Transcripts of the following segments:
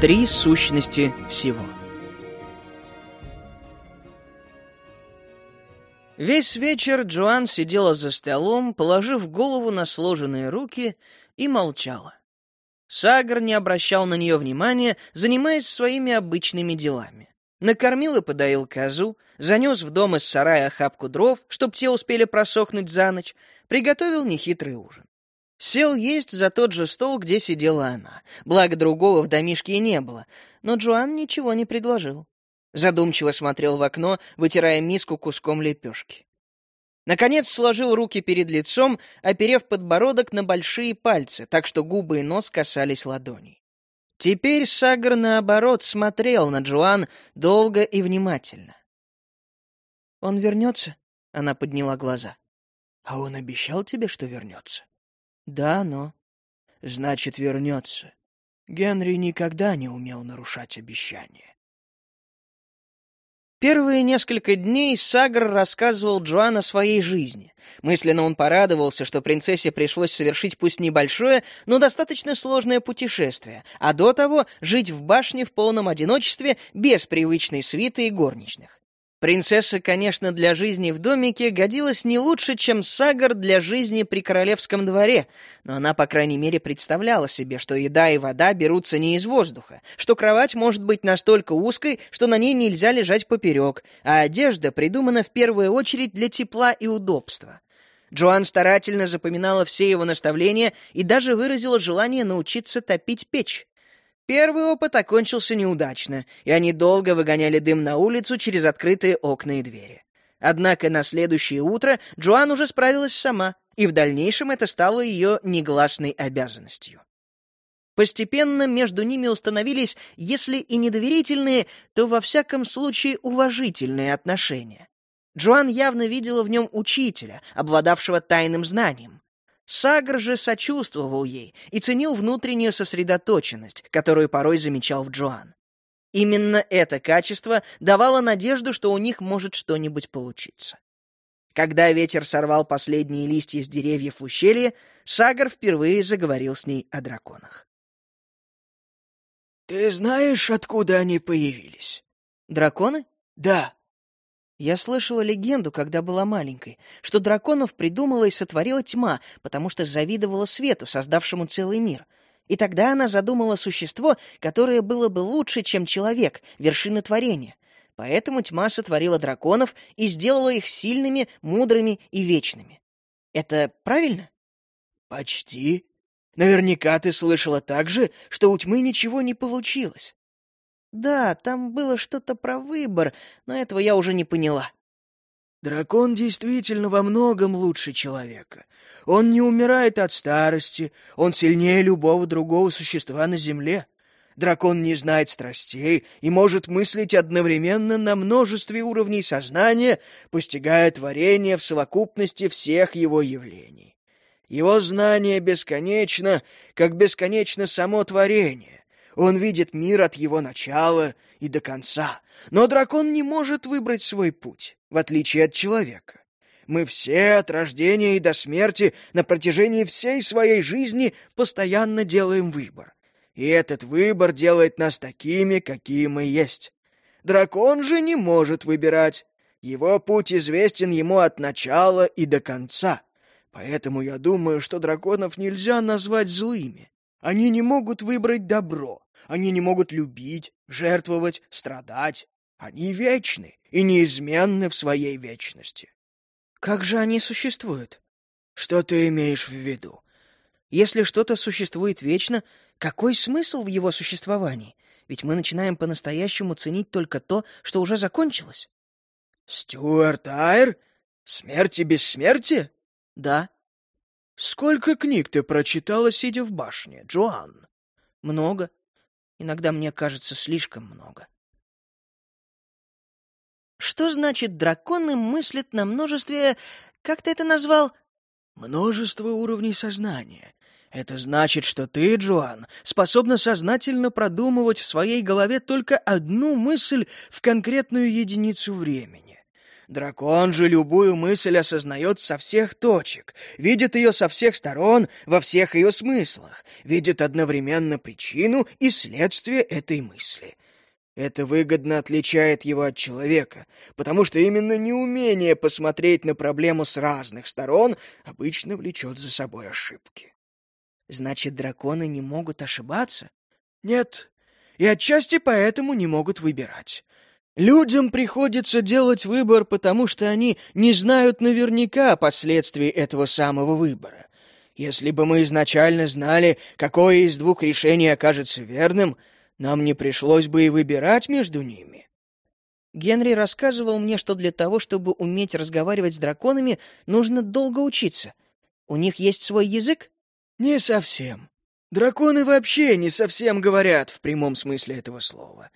Три сущности всего. Весь вечер Джоан сидела за столом, положив голову на сложенные руки, и молчала. Сагар не обращал на нее внимания, занимаясь своими обычными делами. Накормил и подоил козу, занес в дом из сарая охапку дров, чтоб те успели просохнуть за ночь, приготовил нехитрый ужин. Сел есть за тот же стол, где сидела она. Благо другого в домишке и не было, но Джоан ничего не предложил. Задумчиво смотрел в окно, вытирая миску куском лепешки. Наконец сложил руки перед лицом, оперев подбородок на большие пальцы, так что губы и нос касались ладоней. Теперь Сагр, наоборот, смотрел на Джоан долго и внимательно. «Он вернется?» — она подняла глаза. «А он обещал тебе, что вернется?» «Да, но...» «Значит, вернется. Генри никогда не умел нарушать обещания. Первые несколько дней Сагр рассказывал Джоан о своей жизни. Мысленно он порадовался, что принцессе пришлось совершить пусть небольшое, но достаточно сложное путешествие, а до того жить в башне в полном одиночестве без привычной свиты и горничных. Принцесса, конечно, для жизни в домике годилась не лучше, чем Сагар для жизни при королевском дворе, но она, по крайней мере, представляла себе, что еда и вода берутся не из воздуха, что кровать может быть настолько узкой, что на ней нельзя лежать поперек, а одежда придумана в первую очередь для тепла и удобства. Джоан старательно запоминала все его наставления и даже выразила желание научиться топить печь. Первый опыт окончился неудачно, и они долго выгоняли дым на улицу через открытые окна и двери. Однако на следующее утро Джоан уже справилась сама, и в дальнейшем это стало ее негласной обязанностью. Постепенно между ними установились, если и недоверительные, то во всяком случае уважительные отношения. Джоан явно видела в нем учителя, обладавшего тайным знанием. Сагр же сочувствовал ей и ценил внутреннюю сосредоточенность, которую порой замечал в Джоан. Именно это качество давало надежду, что у них может что-нибудь получиться. Когда ветер сорвал последние листья с деревьев в ущелье, Сагар впервые заговорил с ней о драконах. «Ты знаешь, откуда они появились?» «Драконы?» «Да. Я слышала легенду, когда была маленькой, что драконов придумала и сотворила тьма, потому что завидовала свету, создавшему целый мир. И тогда она задумала существо, которое было бы лучше, чем человек, вершина творения. Поэтому тьма сотворила драконов и сделала их сильными, мудрыми и вечными. Это правильно? Почти. Наверняка ты слышала также, что у тьмы ничего не получилось. Да, там было что-то про выбор, но этого я уже не поняла. Дракон действительно во многом лучше человека. Он не умирает от старости, он сильнее любого другого существа на земле. Дракон не знает страстей и может мыслить одновременно на множестве уровней сознания, постигая творение в совокупности всех его явлений. Его знание бесконечно, как бесконечно само творение. Он видит мир от его начала и до конца. Но дракон не может выбрать свой путь, в отличие от человека. Мы все от рождения и до смерти на протяжении всей своей жизни постоянно делаем выбор. И этот выбор делает нас такими, какие мы есть. Дракон же не может выбирать. Его путь известен ему от начала и до конца. Поэтому я думаю, что драконов нельзя назвать злыми. Они не могут выбрать добро, они не могут любить, жертвовать, страдать. Они вечны и неизменны в своей вечности. Как же они существуют? Что ты имеешь в виду? Если что-то существует вечно, какой смысл в его существовании? Ведь мы начинаем по-настоящему ценить только то, что уже закончилось. Стюарт Айр? Смерти без смерти? Да. Сколько книг ты прочитала, сидя в башне, Джоан? Много. Иногда мне кажется слишком много. Что значит драконы мыслят на множестве... Как ты это назвал? Множество уровней сознания. Это значит, что ты, Джоан, способна сознательно продумывать в своей голове только одну мысль в конкретную единицу времени. Дракон же любую мысль осознает со всех точек, видит ее со всех сторон, во всех ее смыслах, видит одновременно причину и следствие этой мысли. Это выгодно отличает его от человека, потому что именно неумение посмотреть на проблему с разных сторон обычно влечет за собой ошибки. Значит, драконы не могут ошибаться? Нет, и отчасти поэтому не могут выбирать. Людям приходится делать выбор, потому что они не знают наверняка последствий этого самого выбора. Если бы мы изначально знали, какое из двух решений окажется верным, нам не пришлось бы и выбирать между ними. Генри рассказывал мне, что для того, чтобы уметь разговаривать с драконами, нужно долго учиться. У них есть свой язык? Не совсем. Драконы вообще не совсем говорят в прямом смысле этого слова.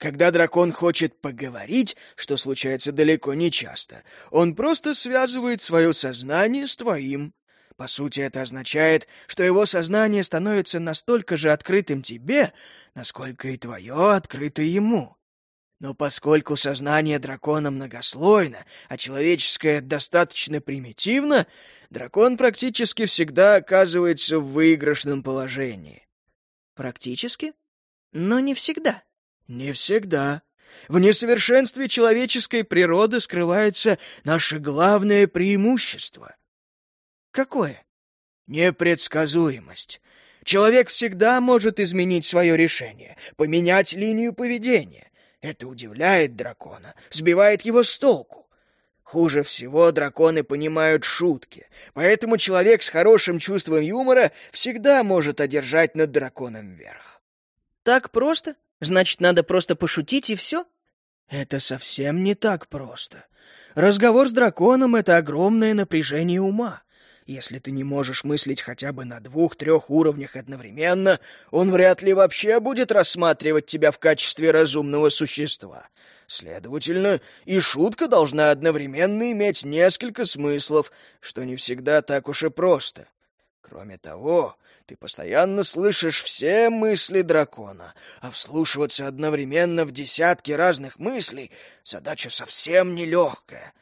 Когда дракон хочет поговорить, что случается далеко не часто, он просто связывает свое сознание с твоим. По сути, это означает, что его сознание становится настолько же открытым тебе, насколько и твое открыто ему. Но поскольку сознание дракона многослойно, а человеческое достаточно примитивно, дракон практически всегда оказывается в выигрышном положении. Практически? Но не всегда. Не всегда. В несовершенстве человеческой природы скрывается наше главное преимущество. Какое? Непредсказуемость. Человек всегда может изменить свое решение, поменять линию поведения. Это удивляет дракона, сбивает его с толку. Хуже всего драконы понимают шутки, поэтому человек с хорошим чувством юмора всегда может одержать над драконом верх. Так просто? Значит, надо просто пошутить и все? Это совсем не так просто. Разговор с драконом — это огромное напряжение ума. Если ты не можешь мыслить хотя бы на двух-трех уровнях одновременно, он вряд ли вообще будет рассматривать тебя в качестве разумного существа. Следовательно, и шутка должна одновременно иметь несколько смыслов, что не всегда так уж и просто. Кроме того, ты постоянно слышишь все мысли дракона, а вслушиваться одновременно в десятки разных мыслей — задача совсем нелегкая.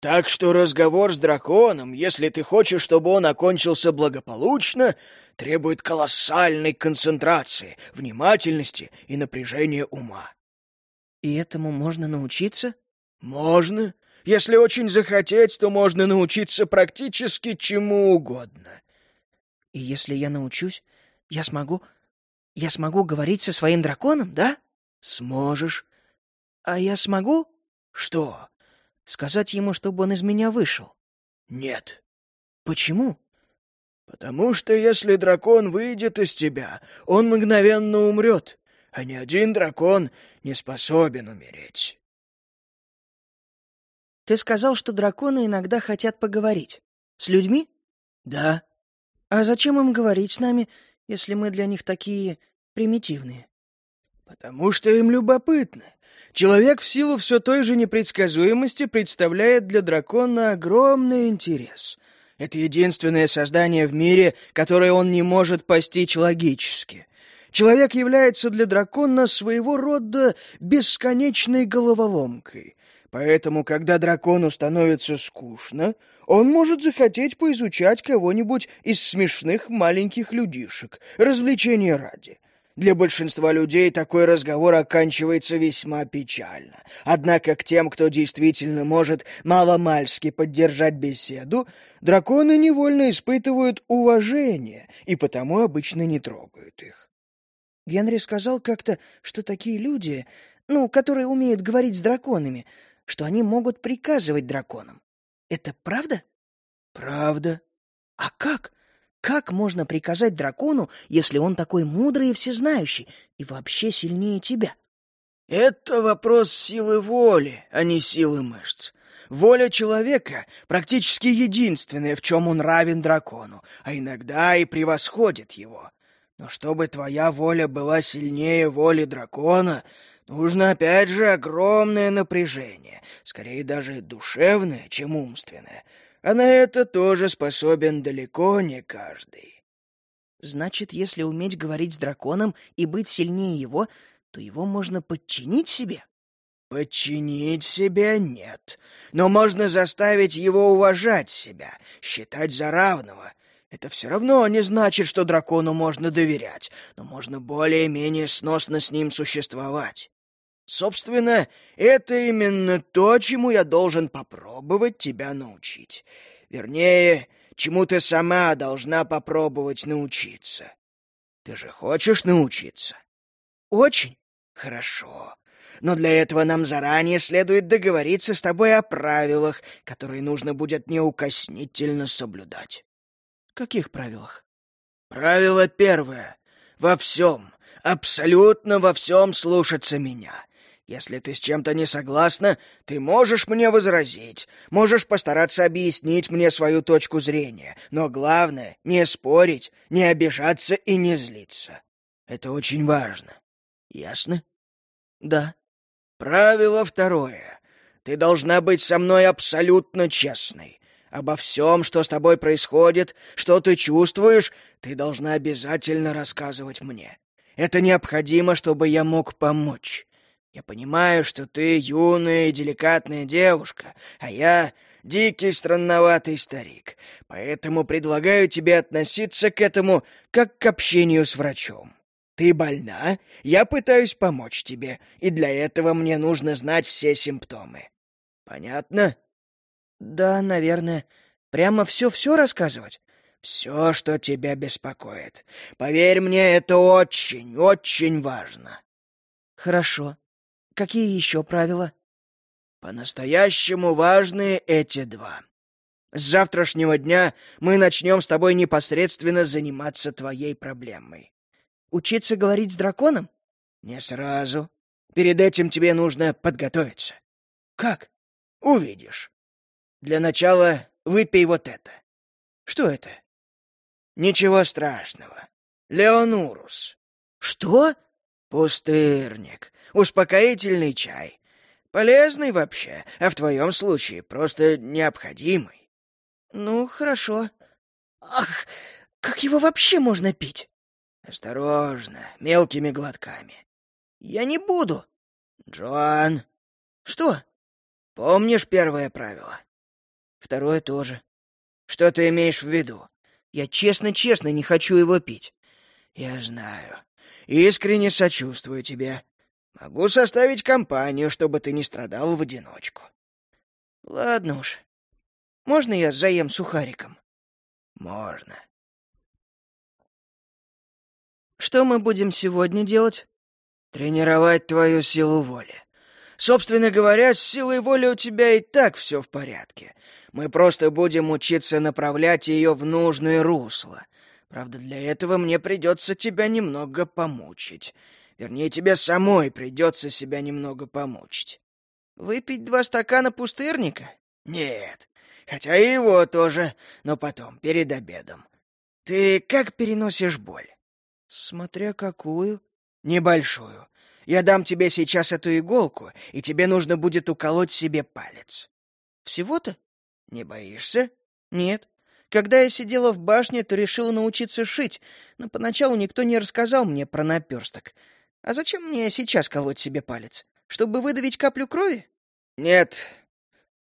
Так что разговор с драконом, если ты хочешь, чтобы он окончился благополучно, требует колоссальной концентрации, внимательности и напряжения ума. И этому можно научиться? Можно. Если очень захотеть, то можно научиться практически чему угодно. И если я научусь, я смогу... Я смогу говорить со своим драконом, да? Сможешь. А я смогу? Что? Сказать ему, чтобы он из меня вышел? Нет. Почему? Потому что если дракон выйдет из тебя, он мгновенно умрет, а ни один дракон не способен умереть. Ты сказал, что драконы иногда хотят поговорить. С людьми? Да. А зачем им говорить с нами, если мы для них такие примитивные? Потому что им любопытно. Человек в силу все той же непредсказуемости представляет для дракона огромный интерес. Это единственное создание в мире, которое он не может постичь логически. Человек является для дракона своего рода бесконечной головоломкой. Поэтому, когда дракону становится скучно, он может захотеть поизучать кого-нибудь из смешных маленьких людишек, развлечения ради. Для большинства людей такой разговор оканчивается весьма печально. Однако к тем, кто действительно может маломальски поддержать беседу, драконы невольно испытывают уважение и потому обычно не трогают их. Генри сказал как-то, что такие люди, ну, которые умеют говорить с драконами, что они могут приказывать драконам. Это правда? Правда. А как? Как можно приказать дракону, если он такой мудрый и всезнающий, и вообще сильнее тебя? Это вопрос силы воли, а не силы мышц. Воля человека практически единственная, в чем он равен дракону, а иногда и превосходит его. Но чтобы твоя воля была сильнее воли дракона, нужно опять же огромное напряжение, скорее даже душевное, чем умственное — а на это тоже способен далеко не каждый. Значит, если уметь говорить с драконом и быть сильнее его, то его можно подчинить себе? Подчинить себя нет, но можно заставить его уважать себя, считать за равного. Это все равно не значит, что дракону можно доверять, но можно более-менее сносно с ним существовать. Собственно, это именно то, чему я должен попробовать тебя научить. Вернее, чему ты сама должна попробовать научиться. Ты же хочешь научиться? Очень хорошо. Но для этого нам заранее следует договориться с тобой о правилах, которые нужно будет неукоснительно соблюдать. Каких правилах? Правило первое. Во всем, абсолютно во всем слушаться меня. Если ты с чем-то не согласна, ты можешь мне возразить, можешь постараться объяснить мне свою точку зрения, но главное — не спорить, не обижаться и не злиться. Это очень важно. Ясно? Да. Правило второе. Ты должна быть со мной абсолютно честной. Обо всем, что с тобой происходит, что ты чувствуешь, ты должна обязательно рассказывать мне. Это необходимо, чтобы я мог помочь. Я понимаю, что ты юная и деликатная девушка, а я дикий странноватый старик, поэтому предлагаю тебе относиться к этому как к общению с врачом. Ты больна, я пытаюсь помочь тебе, и для этого мне нужно знать все симптомы. Понятно? Да, наверное. Прямо все-все рассказывать? Все, что тебя беспокоит. Поверь мне, это очень, очень важно. Хорошо. Какие еще правила? По-настоящему важные эти два. С завтрашнего дня мы начнем с тобой непосредственно заниматься твоей проблемой. Учиться говорить с драконом? Не сразу. Перед этим тебе нужно подготовиться. Как? Увидишь. Для начала выпей вот это. Что это? Ничего страшного. Леонурус. Что? Пустырник. Успокоительный чай. Полезный вообще, а в твоем случае просто необходимый. Ну, хорошо. Ах, как его вообще можно пить? Осторожно, мелкими глотками. Я не буду. Джоан. Что? Помнишь первое правило? Второе тоже. Что ты имеешь в виду? Я честно-честно не хочу его пить. Я знаю. Искренне сочувствую тебе. Могу составить компанию, чтобы ты не страдал в одиночку. Ладно уж. Можно я заем сухариком? Можно. Что мы будем сегодня делать? Тренировать твою силу воли. Собственно говоря, с силой воли у тебя и так все в порядке. Мы просто будем учиться направлять ее в нужное русло. Правда, для этого мне придется тебя немного помучить. Вернее, тебе самой придется себя немного помучить. Выпить два стакана пустырника? Нет, хотя и его тоже, но потом, перед обедом. Ты как переносишь боль? Смотря какую. Небольшую. Я дам тебе сейчас эту иголку, и тебе нужно будет уколоть себе палец. Всего-то? Не боишься? Нет. Когда я сидела в башне, то решила научиться шить, но поначалу никто не рассказал мне про наперсток. А зачем мне сейчас колоть себе палец? Чтобы выдавить каплю крови? Нет.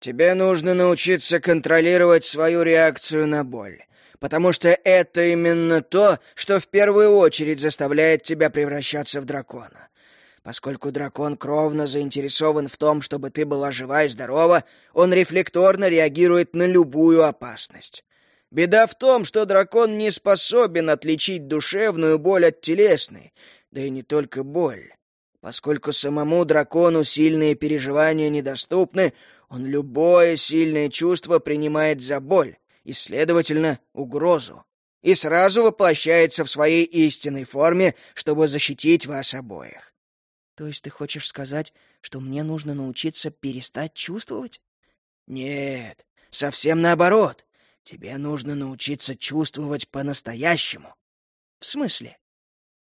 Тебе нужно научиться контролировать свою реакцию на боль. Потому что это именно то, что в первую очередь заставляет тебя превращаться в дракона. Поскольку дракон кровно заинтересован в том, чтобы ты была жива и здорова, он рефлекторно реагирует на любую опасность. Беда в том, что дракон не способен отличить душевную боль от телесной, да и не только боль. Поскольку самому дракону сильные переживания недоступны, он любое сильное чувство принимает за боль и, следовательно, угрозу, и сразу воплощается в своей истинной форме, чтобы защитить вас обоих. То есть ты хочешь сказать, что мне нужно научиться перестать чувствовать? Нет, совсем наоборот. Тебе нужно научиться чувствовать по-настоящему. В смысле?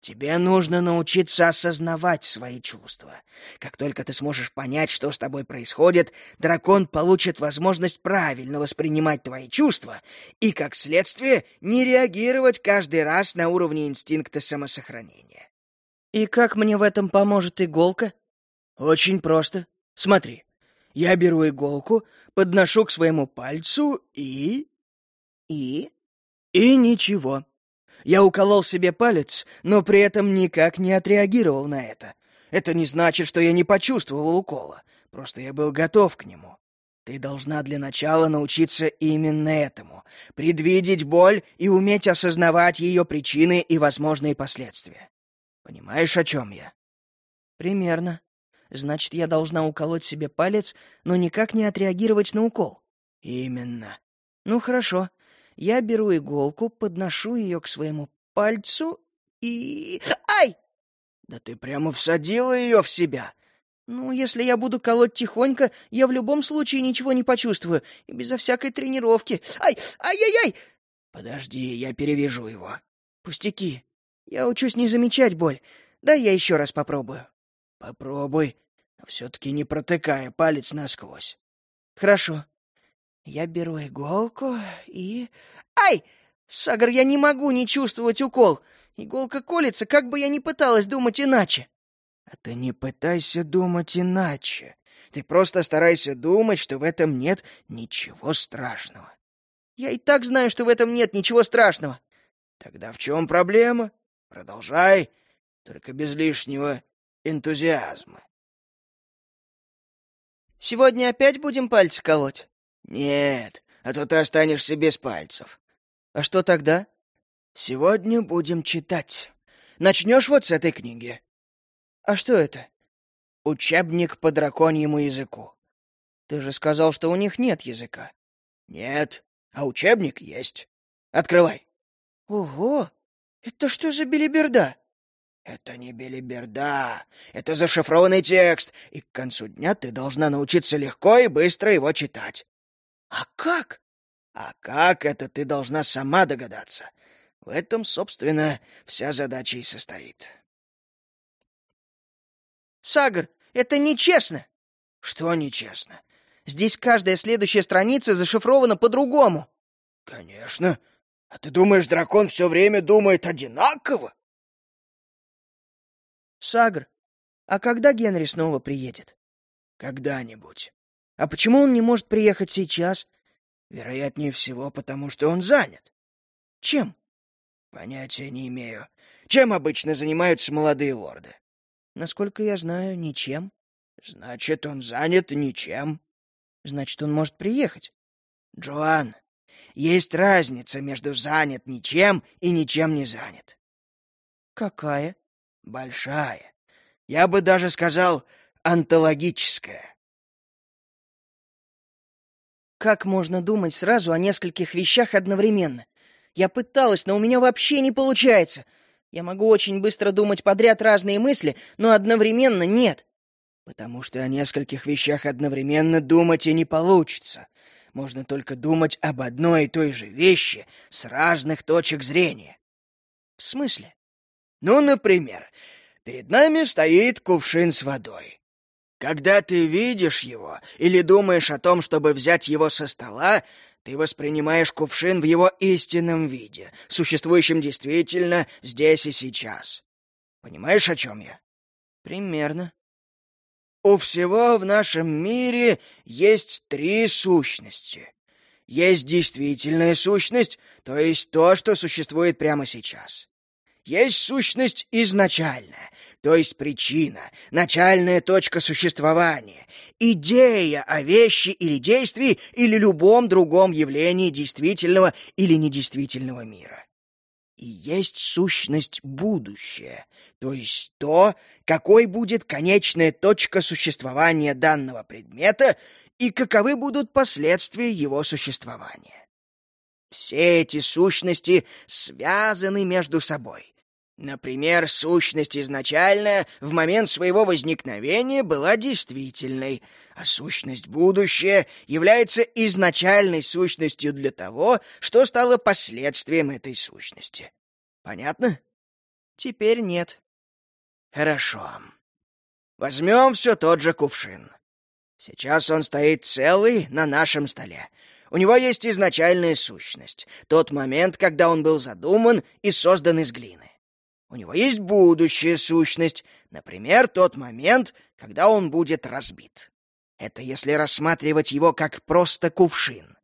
Тебе нужно научиться осознавать свои чувства. Как только ты сможешь понять, что с тобой происходит, дракон получит возможность правильно воспринимать твои чувства и, как следствие, не реагировать каждый раз на уровне инстинкта самосохранения. И как мне в этом поможет иголка? Очень просто. Смотри, я беру иголку, подношу к своему пальцу и... И? И ничего. Я уколол себе палец, но при этом никак не отреагировал на это. Это не значит, что я не почувствовал укола. Просто я был готов к нему. Ты должна для начала научиться именно этому — предвидеть боль и уметь осознавать ее причины и возможные последствия. Понимаешь, о чем я? Примерно. Значит, я должна уколоть себе палец, но никак не отреагировать на укол. Именно. Ну, хорошо. Я беру иголку, подношу ее к своему пальцу и... Ай! Да ты прямо всадила ее в себя. Ну, если я буду колоть тихонько, я в любом случае ничего не почувствую, и безо всякой тренировки. Ай! Ай-яй-яй! Подожди, я перевяжу его. Пустяки. Я учусь не замечать боль. Дай я еще раз попробую. Попробуй, но все-таки не протыкая палец насквозь. Хорошо. Я беру иголку и... Ай! Сагар, я не могу не чувствовать укол. Иголка колется, как бы я ни пыталась думать иначе. А ты не пытайся думать иначе. Ты просто старайся думать, что в этом нет ничего страшного. Я и так знаю, что в этом нет ничего страшного. Тогда в чем проблема? Продолжай, только без лишнего энтузиазма. Сегодня опять будем пальцы колоть? Нет, а то ты останешься без пальцев. А что тогда? Сегодня будем читать. Начнешь вот с этой книги. А что это? Учебник по драконьему языку. Ты же сказал, что у них нет языка. Нет, а учебник есть. Открывай. Ого! Это что за белиберда? Это не белиберда, это зашифрованный текст, и к концу дня ты должна научиться легко и быстро его читать. А как? А как это ты должна сама догадаться. В этом, собственно, вся задача и состоит. Сагар, это нечестно. Что нечестно? Здесь каждая следующая страница зашифрована по-другому. Конечно. А ты думаешь, дракон все время думает одинаково? Сагр, а когда Генри снова приедет? Когда-нибудь. А почему он не может приехать сейчас? Вероятнее всего, потому что он занят. Чем? Понятия не имею. Чем обычно занимаются молодые лорды? Насколько я знаю, ничем. Значит, он занят ничем. Значит, он может приехать. Джоан, есть разница между занят ничем и ничем не занят. Какая? Большая. Я бы даже сказал, антологическая. Как можно думать сразу о нескольких вещах одновременно? Я пыталась, но у меня вообще не получается. Я могу очень быстро думать подряд разные мысли, но одновременно нет. Потому что о нескольких вещах одновременно думать и не получится. Можно только думать об одной и той же вещи с разных точек зрения. В смысле? Ну, например, перед нами стоит кувшин с водой. Когда ты видишь его или думаешь о том, чтобы взять его со стола, ты воспринимаешь кувшин в его истинном виде, существующем действительно здесь и сейчас. Понимаешь, о чем я? Примерно. У всего в нашем мире есть три сущности. Есть действительная сущность, то есть то, что существует прямо сейчас. Есть сущность изначальная, то есть причина, начальная точка существования, идея о вещи или действии или любом другом явлении действительного или недействительного мира. И есть сущность будущее, то есть то, какой будет конечная точка существования данного предмета и каковы будут последствия его существования. Все эти сущности связаны между собой. Например, сущность изначальная в момент своего возникновения была действительной, а сущность будущее является изначальной сущностью для того, что стало последствием этой сущности. Понятно? Теперь нет. Хорошо. Возьмем все тот же кувшин. Сейчас он стоит целый на нашем столе. У него есть изначальная сущность, тот момент, когда он был задуман и создан из глины. У него есть будущая сущность, например, тот момент, когда он будет разбит. Это если рассматривать его как просто кувшин.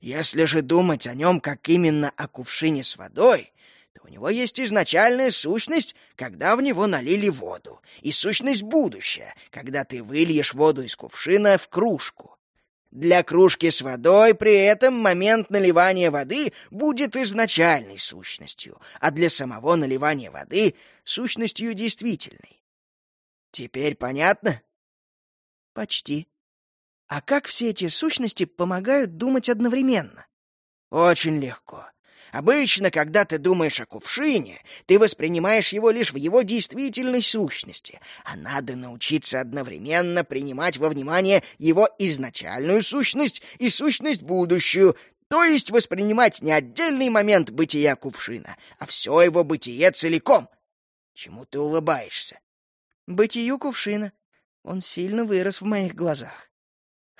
Если же думать о нем как именно о кувшине с водой, то у него есть изначальная сущность, когда в него налили воду, и сущность будущая, когда ты выльешь воду из кувшина в кружку. Для кружки с водой при этом момент наливания воды будет изначальной сущностью, а для самого наливания воды — сущностью действительной. Теперь понятно? Почти. А как все эти сущности помогают думать одновременно? Очень легко. Обычно, когда ты думаешь о кувшине, ты воспринимаешь его лишь в его действительной сущности, а надо научиться одновременно принимать во внимание его изначальную сущность и сущность будущую, то есть воспринимать не отдельный момент бытия кувшина, а все его бытие целиком. Чему ты улыбаешься? Бытию кувшина. Он сильно вырос в моих глазах.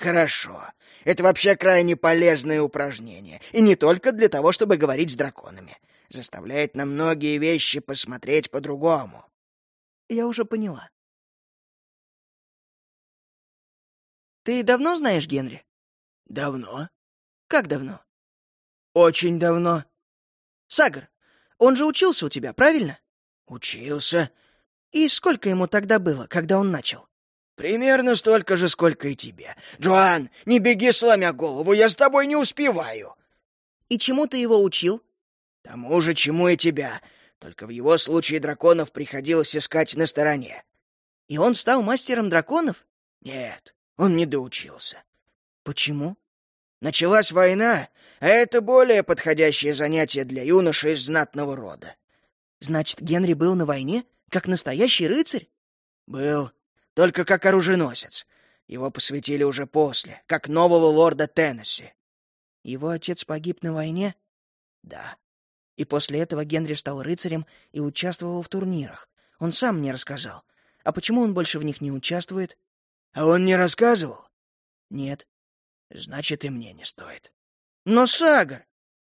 Хорошо. Это вообще крайне полезное упражнение. И не только для того, чтобы говорить с драконами. Заставляет на многие вещи посмотреть по-другому. Я уже поняла. Ты давно знаешь Генри? Давно. Как давно? Очень давно. Сагар, он же учился у тебя, правильно? Учился. И сколько ему тогда было, когда он начал? Примерно столько же, сколько и тебе. Джоан, не беги, сломя голову, я с тобой не успеваю. И чему ты его учил? Тому же, чему и тебя. Только в его случае драконов приходилось искать на стороне. И он стал мастером драконов? Нет, он не доучился. Почему? Началась война, а это более подходящее занятие для юноши из знатного рода. Значит, Генри был на войне, как настоящий рыцарь? Был только как оруженосец. Его посвятили уже после, как нового лорда Теннесси. Его отец погиб на войне? Да. И после этого Генри стал рыцарем и участвовал в турнирах. Он сам мне рассказал. А почему он больше в них не участвует? А он не рассказывал? Нет. Значит, и мне не стоит. Но, Сагар...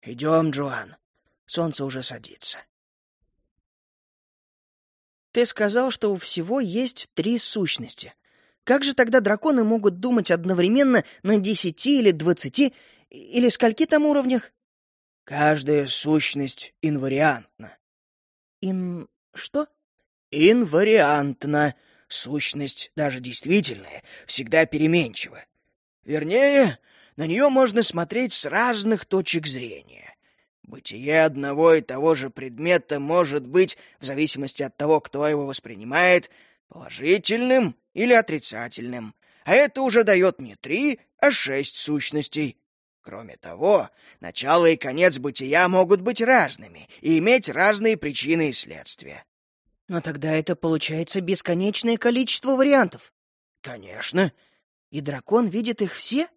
Идем, Джоан. Солнце уже садится. Ты сказал, что у всего есть три сущности. Как же тогда драконы могут думать одновременно на десяти или двадцати или скольки там уровнях? Каждая сущность инвариантна. Ин... что? Инвариантна. Сущность, даже действительная, всегда переменчива. Вернее, на нее можно смотреть с разных точек зрения. Бытие одного и того же предмета может быть, в зависимости от того, кто его воспринимает, положительным или отрицательным, а это уже дает не три, а шесть сущностей. Кроме того, начало и конец бытия могут быть разными и иметь разные причины и следствия. Но тогда это получается бесконечное количество вариантов. Конечно. И дракон видит их все?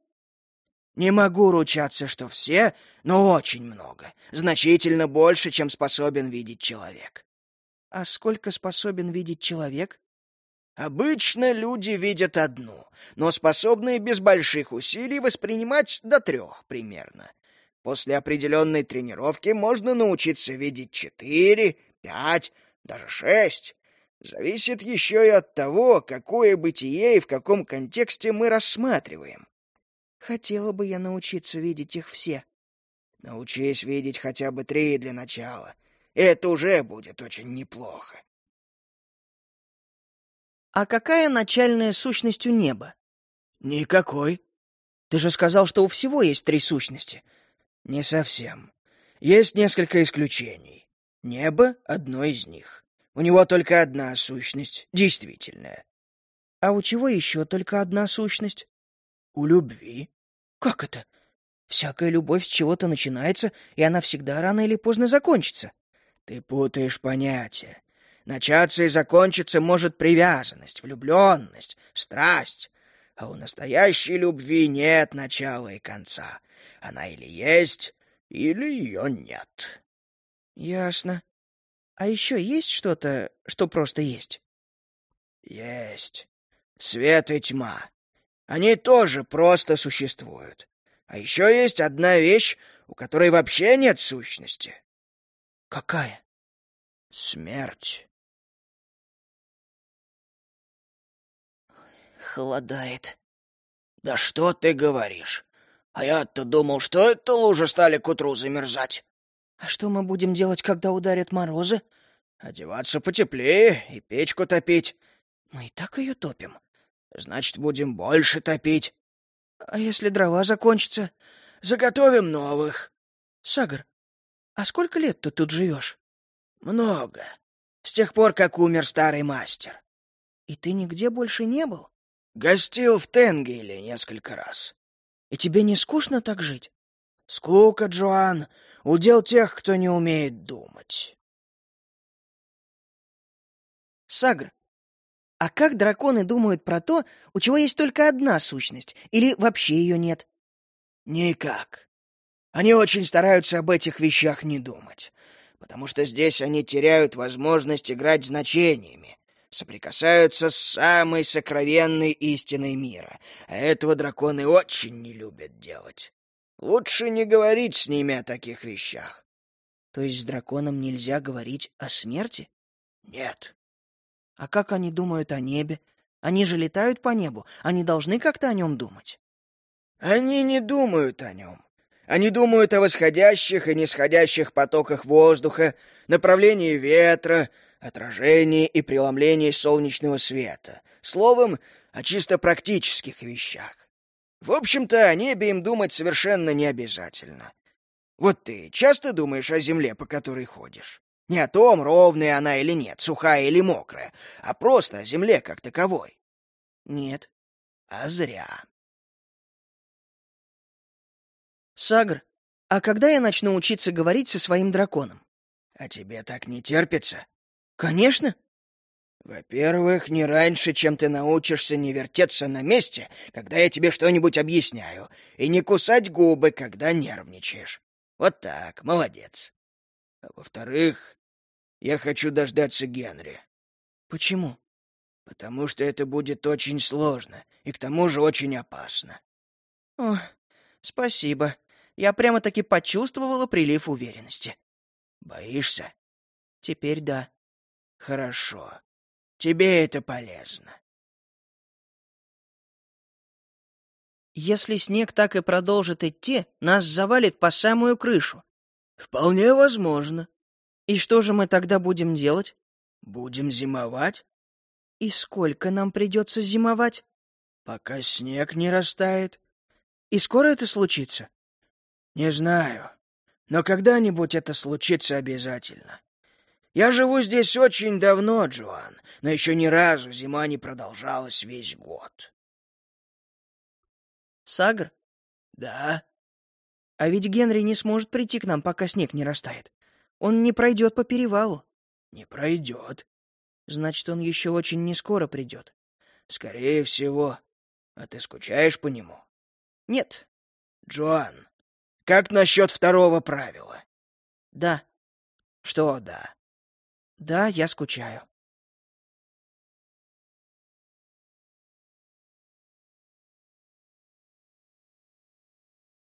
Не могу ручаться, что все, но очень много. Значительно больше, чем способен видеть человек. А сколько способен видеть человек? Обычно люди видят одну, но способны без больших усилий воспринимать до трех примерно. После определенной тренировки можно научиться видеть четыре, пять, даже шесть. Зависит еще и от того, какое бытие и в каком контексте мы рассматриваем. Хотела бы я научиться видеть их все. Научись видеть хотя бы три для начала. Это уже будет очень неплохо. А какая начальная сущность у неба? Никакой. Ты же сказал, что у всего есть три сущности. Не совсем. Есть несколько исключений. Небо — одно из них. У него только одна сущность, действительная. А у чего еще только одна сущность? У любви. Как это? Всякая любовь с чего-то начинается, и она всегда рано или поздно закончится. Ты путаешь понятия. Начаться и закончиться может привязанность, влюбленность, страсть. А у настоящей любви нет начала и конца. Она или есть, или ее нет. Ясно. А еще есть что-то, что просто есть? Есть. Свет и тьма. Они тоже просто существуют. А еще есть одна вещь, у которой вообще нет сущности. Какая? Смерть. Холодает. Да что ты говоришь? А я-то думал, что это лужи стали к утру замерзать. А что мы будем делать, когда ударят морозы? Одеваться потеплее и печку топить. Мы и так ее топим. Значит, будем больше топить. А если дрова закончатся? Заготовим новых. Сагар, а сколько лет ты тут живешь? Много. С тех пор, как умер старый мастер. И ты нигде больше не был? Гостил в Тенгейле несколько раз. И тебе не скучно так жить? Скука, Джоан, удел тех, кто не умеет думать. Сагр, а как драконы думают про то, у чего есть только одна сущность, или вообще ее нет? Никак. Они очень стараются об этих вещах не думать, потому что здесь они теряют возможность играть значениями, соприкасаются с самой сокровенной истиной мира, а этого драконы очень не любят делать. Лучше не говорить с ними о таких вещах. То есть с драконом нельзя говорить о смерти? Нет. А как они думают о небе? Они же летают по небу, они должны как-то о нем думать. Они не думают о нем. Они думают о восходящих и нисходящих потоках воздуха, направлении ветра, отражении и преломлении солнечного света. Словом, о чисто практических вещах. В общем-то, о небе им думать совершенно не обязательно. Вот ты часто думаешь о земле, по которой ходишь? Не о том, ровная она или нет, сухая или мокрая, а просто о земле как таковой. Нет. А зря. Сагр, а когда я начну учиться говорить со своим драконом? А тебе так не терпится? Конечно. Во-первых, не раньше, чем ты научишься не вертеться на месте, когда я тебе что-нибудь объясняю, и не кусать губы, когда нервничаешь. Вот так, молодец. А во-вторых, я хочу дождаться Генри. Почему? Потому что это будет очень сложно и к тому же очень опасно. О, спасибо. Я прямо-таки почувствовала прилив уверенности. Боишься? Теперь да. Хорошо. Тебе это полезно. Если снег так и продолжит идти, нас завалит по самую крышу. Вполне возможно. И что же мы тогда будем делать? Будем зимовать. И сколько нам придется зимовать? Пока снег не растает. И скоро это случится? Не знаю. Но когда-нибудь это случится обязательно. Я живу здесь очень давно, Джоан, но еще ни разу зима не продолжалась весь год. Сагр? Да? А ведь Генри не сможет прийти к нам, пока снег не растает. Он не пройдет по перевалу. Не пройдет. Значит, он еще очень не скоро придет. Скорее всего. А ты скучаешь по нему? Нет. Джоан, как насчет второго правила? Да. Что да? Да, я скучаю.